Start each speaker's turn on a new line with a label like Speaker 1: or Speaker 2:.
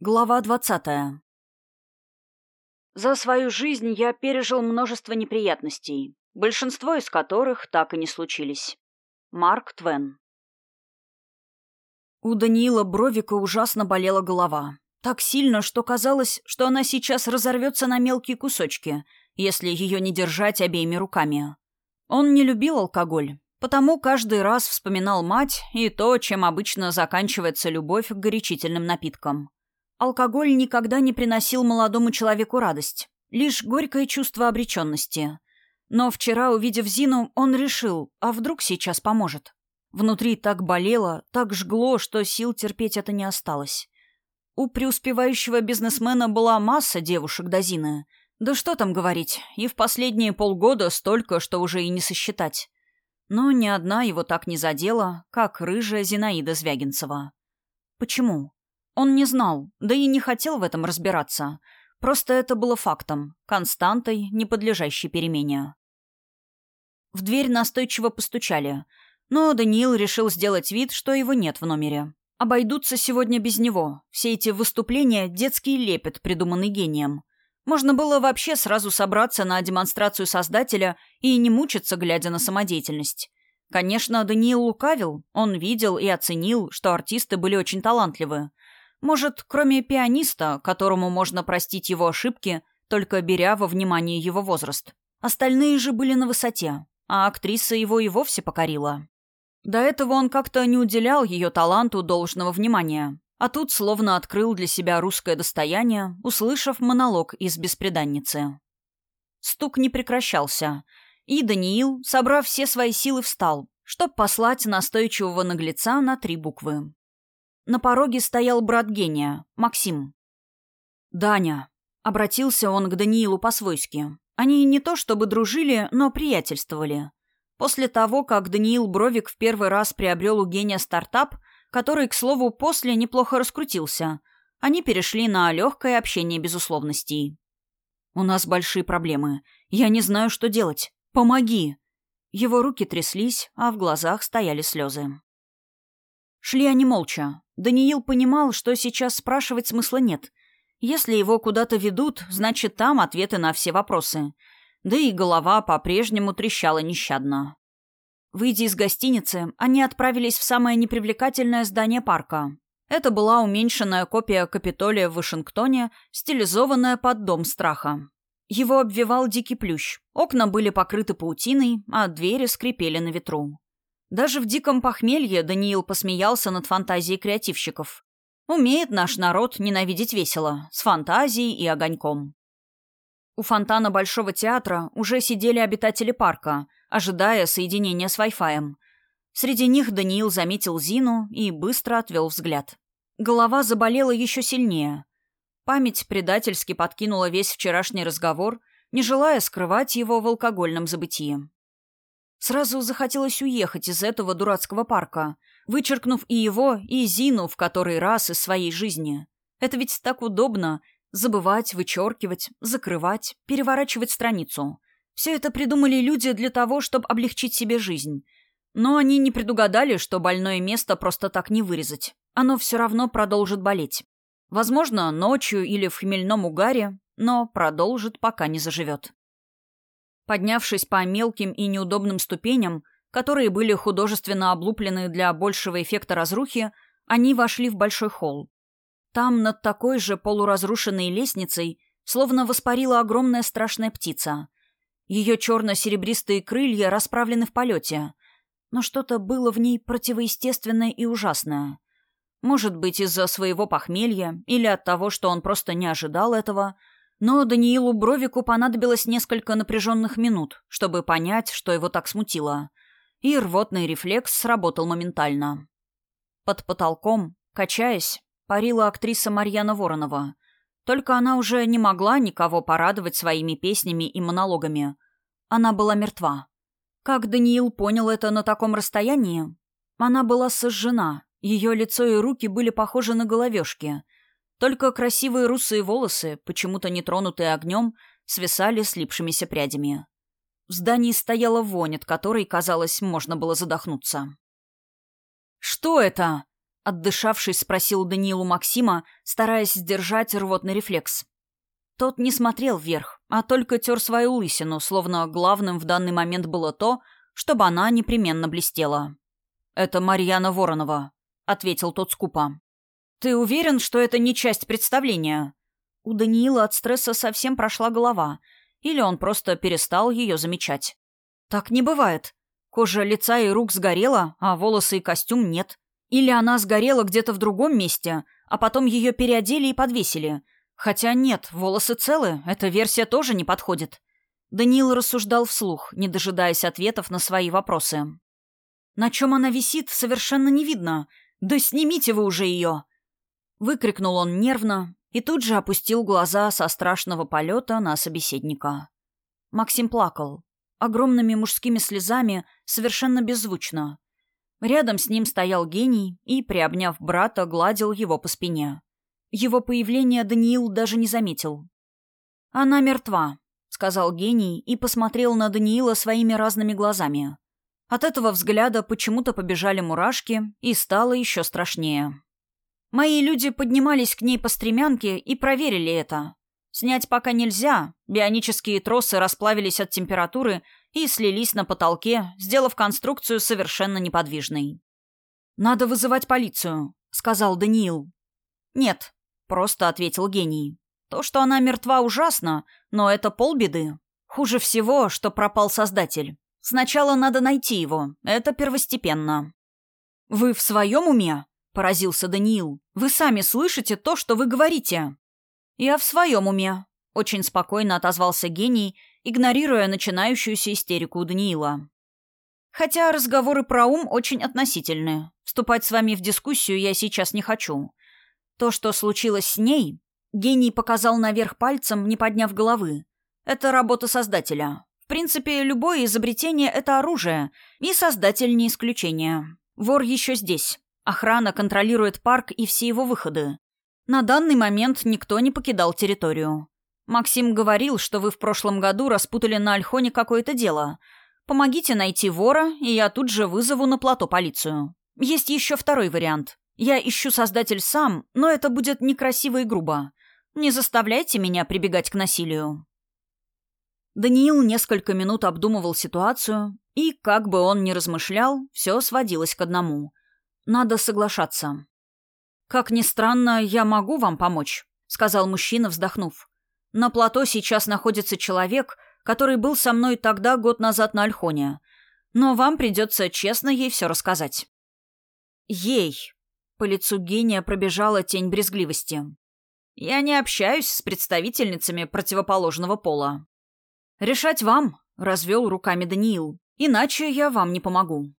Speaker 1: Глава двадцатая. За свою жизнь я пережил множество неприятностей, большинство из которых так и не случились. Марк Твен. У Даниила Бровика ужасно болела голова. Так сильно, что казалось, что она сейчас разорвется на мелкие кусочки, если ее не держать обеими руками. Он не любил алкоголь, потому каждый раз вспоминал мать и то, чем обычно заканчивается любовь к горячительным напиткам. Алкоголь никогда не приносил молодому человеку радость, лишь горькое чувство обреченности. Но вчера, увидев Зину, он решил, а вдруг сейчас поможет. Внутри так болело, так жгло, что сил терпеть это не осталось. У преуспевающего бизнесмена была масса девушек до Зины. Да что там говорить, и в последние полгода столько, что уже и не сосчитать. Но ни одна его так не задела, как рыжая Зинаида Звягинцева. Почему? Он не знал, да и не хотел в этом разбираться. Просто это было фактом, константой, не подлежащей перемене. В дверь настойчиво постучали, но Даниил решил сделать вид, что его нет в номере. Обойдутся сегодня без него. Все эти выступления — детский лепет, придуманный гением. Можно было вообще сразу собраться на демонстрацию создателя и не мучиться, глядя на самодеятельность. Конечно, Даниил лукавил. Он видел и оценил, что артисты были очень талантливы. Может, кроме пианиста, которому можно простить его ошибки, только беря во внимание его возраст. Остальные же были на высоте, а актриса его и вовсе покорила. До этого он как-то не уделял ее таланту должного внимания, а тут словно открыл для себя русское достояние, услышав монолог из «Беспреданницы». Стук не прекращался, и Даниил, собрав все свои силы, встал, чтобы послать настойчивого наглеца на три буквы. На пороге стоял брат гения, Максим. «Даня», — обратился он к Даниилу по-свойски. Они не то чтобы дружили, но приятельствовали. После того, как Даниил Бровик в первый раз приобрел у гения стартап, который, к слову, после неплохо раскрутился, они перешли на легкое общение без условностей. «У нас большие проблемы. Я не знаю, что делать. Помоги!» Его руки тряслись, а в глазах стояли слезы. Шли они молча. Даниил понимал, что сейчас спрашивать смысла нет. Если его куда-то ведут, значит, там ответы на все вопросы. Да и голова по-прежнему трещала нещадно. Выйдя из гостиницы, они отправились в самое непривлекательное здание парка. Это была уменьшенная копия Капитолия в Вашингтоне, стилизованная под дом страха. Его обвивал дикий плющ. Окна были покрыты паутиной, а двери скрипели на ветру. Даже в диком похмелье Даниил посмеялся над фантазией креативщиков. Умеет наш народ ненавидеть весело, с фантазией и огоньком. У фонтана Большого театра уже сидели обитатели парка, ожидая соединения с Wi-Fi. Среди них Даниил заметил Зину и быстро отвел взгляд. Голова заболела еще сильнее. Память предательски подкинула весь вчерашний разговор, не желая скрывать его в алкогольном забытии. Сразу захотелось уехать из этого дурацкого парка, вычеркнув и его, и Зину в который раз из своей жизни. Это ведь так удобно — забывать, вычеркивать, закрывать, переворачивать страницу. Все это придумали люди для того, чтобы облегчить себе жизнь. Но они не предугадали, что больное место просто так не вырезать. Оно все равно продолжит болеть. Возможно, ночью или в хмельном угаре, но продолжит, пока не заживет. Поднявшись по мелким и неудобным ступеням, которые были художественно облуплены для большего эффекта разрухи, они вошли в большой холл. Там, над такой же полуразрушенной лестницей, словно воспарила огромная страшная птица. Ее черно-серебристые крылья расправлены в полете, но что-то было в ней противоестественное и ужасное. Может быть, из-за своего похмелья или от того, что он просто не ожидал этого — но Даниилу Бровику понадобилось несколько напряженных минут, чтобы понять, что его так смутило. И рвотный рефлекс сработал моментально. Под потолком, качаясь, парила актриса Марьяна Воронова. Только она уже не могла никого порадовать своими песнями и монологами. Она была мертва. Как Даниил понял это на таком расстоянии? Она была сожжена. Ее лицо и руки были похожи на головешки — только красивые русые волосы, почему-то не тронутые огнем, свисали слипшимися прядями. В здании стояла вонь, от которой, казалось, можно было задохнуться. «Что это?» — Отдышавшись, спросил Даниилу Максима, стараясь сдержать рвотный рефлекс. Тот не смотрел вверх, а только тер свою лысину, словно главным в данный момент было то, чтобы она непременно блестела. «Это Марьяна Воронова», — ответил тот скупо. «Ты уверен, что это не часть представления?» У Даниила от стресса совсем прошла голова, или он просто перестал ее замечать. «Так не бывает. Кожа лица и рук сгорела, а волосы и костюм нет. Или она сгорела где-то в другом месте, а потом ее переодели и подвесили. Хотя нет, волосы целы, эта версия тоже не подходит». Даниил рассуждал вслух, не дожидаясь ответов на свои вопросы. «На чем она висит, совершенно не видно. Да снимите вы уже ее!» Выкрикнул он нервно и тут же опустил глаза со страшного полета на собеседника. Максим плакал. Огромными мужскими слезами, совершенно беззвучно. Рядом с ним стоял гений и, приобняв брата, гладил его по спине. Его появление Даниил даже не заметил. «Она мертва», — сказал гений и посмотрел на Даниила своими разными глазами. От этого взгляда почему-то побежали мурашки, и стало еще страшнее. Мои люди поднимались к ней по стремянке и проверили это. Снять пока нельзя, бионические тросы расплавились от температуры и слились на потолке, сделав конструкцию совершенно неподвижной. «Надо вызывать полицию», — сказал Даниил. «Нет», — просто ответил гений. «То, что она мертва, ужасно, но это полбеды. Хуже всего, что пропал создатель. Сначала надо найти его, это первостепенно». «Вы в своем уме?» — поразился Даниил. «Вы сами слышите то, что вы говорите?» «Я в своем уме», — очень спокойно отозвался гений, игнорируя начинающуюся истерику Даниила. «Хотя разговоры про ум очень относительны. Вступать с вами в дискуссию я сейчас не хочу. То, что случилось с ней...» Гений показал наверх пальцем, не подняв головы. «Это работа создателя. В принципе, любое изобретение — это оружие, и создатель не исключение. Вор еще здесь. Охрана контролирует парк и все его выходы. На данный момент никто не покидал территорию. Максим говорил, что вы в прошлом году распутали на Альхоне какое-то дело. Помогите найти вора, и я тут же вызову на плато полицию. Есть еще второй вариант. Я ищу создатель сам, но это будет некрасиво и грубо. Не заставляйте меня прибегать к насилию. Даниил несколько минут обдумывал ситуацию, и, как бы он ни размышлял, все сводилось к одному. Надо соглашаться. «Как ни странно, я могу вам помочь», — сказал мужчина, вздохнув. «На плато сейчас находится человек, который был со мной тогда, год назад на Альхоне. Но вам придется честно ей все рассказать». «Ей!» — по лицу гения пробежала тень брезгливости. «Я не общаюсь с представительницами противоположного пола». «Решать вам», — развел руками Даниил. «Иначе я вам не помогу».